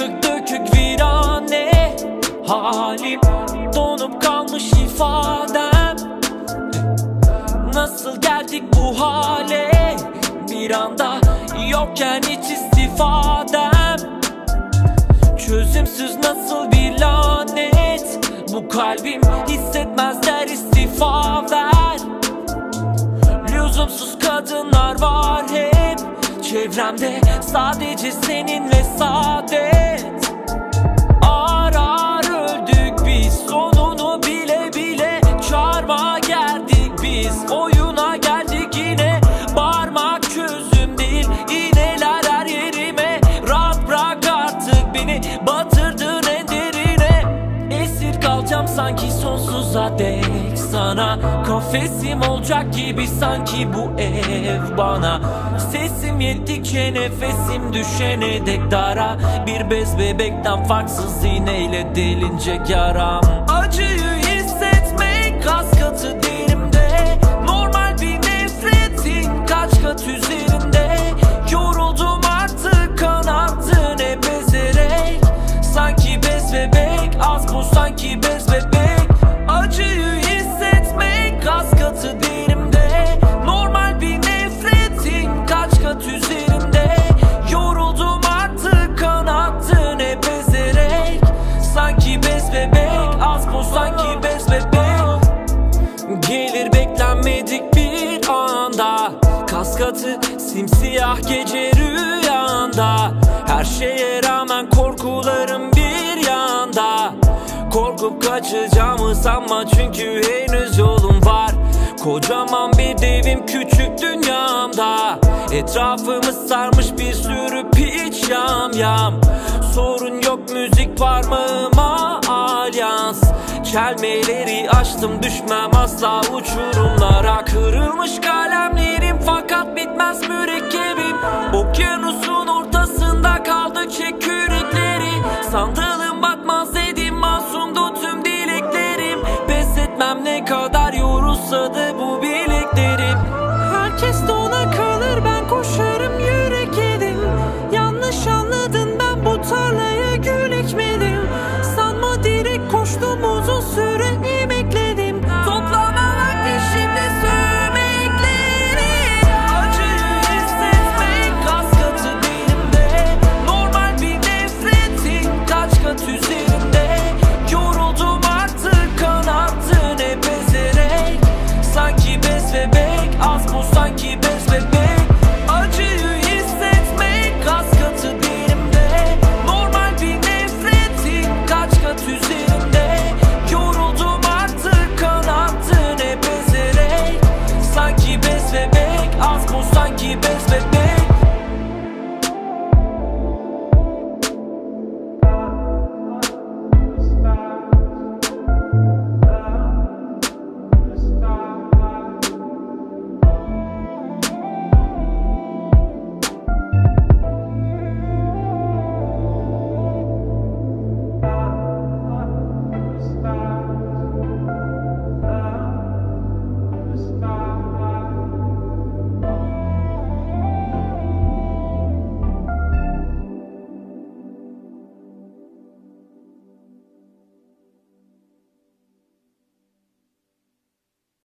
Yıkık dökük virane. Halim donup kalmış ifadem. Nasıl geldik bu hale? Bir anda yokken hiç istifadem. Çözümsüz nasıl bir lanet? Bu kalbim hissetmezler istifa ver. Lüzumsuz Çevremde. Sadece senin ve saadet Arar öldük biz sonunu bile bile. Çarmıha geldik biz oyuna geldik yine. Bağırmak çözüm değil iğneler her yerime. Rahat bırak artık beni batırdın sanki sonsuza dek sana Kafesim olacak gibi sanki bu ev bana. Sesim yettikçe nefesim düşene dek dara. Bir bez bebekten farksız iğneyle delinecek yaram. Acıyı hissetmek kas katı derimde. Normal bir nefretin kaç kat üzerinde. Yoruldum artık kanattın hep ezerek. Sanki bez bebek sanki bez bebek. Acıyı hissetmek kas katı derimde Normal bir nefretin kaç kat üzerinde. Yoruldum artık kanattın hep ezerek. Sanki bez bebek az bu sanki bez bebek. Gelir beklenmedik bir anda. Kas katı simsiyah gece rüyanda. Her şeye rağmen korkularım bir Korkup kaçacağımı sanma. Çünkü henüz yolum var. Kocaman bir devim küçük dünyamda. Etrafımı sarmış bir sürü piç yam yam. Sorun yok müzik parmağıma alyans. Çelmeleri açtım düşmem asla. Uçurumlara Kırılmış kalemlerim. Fakat bitmez mürekkebim. Ortasında kadar yorulsa da bu bir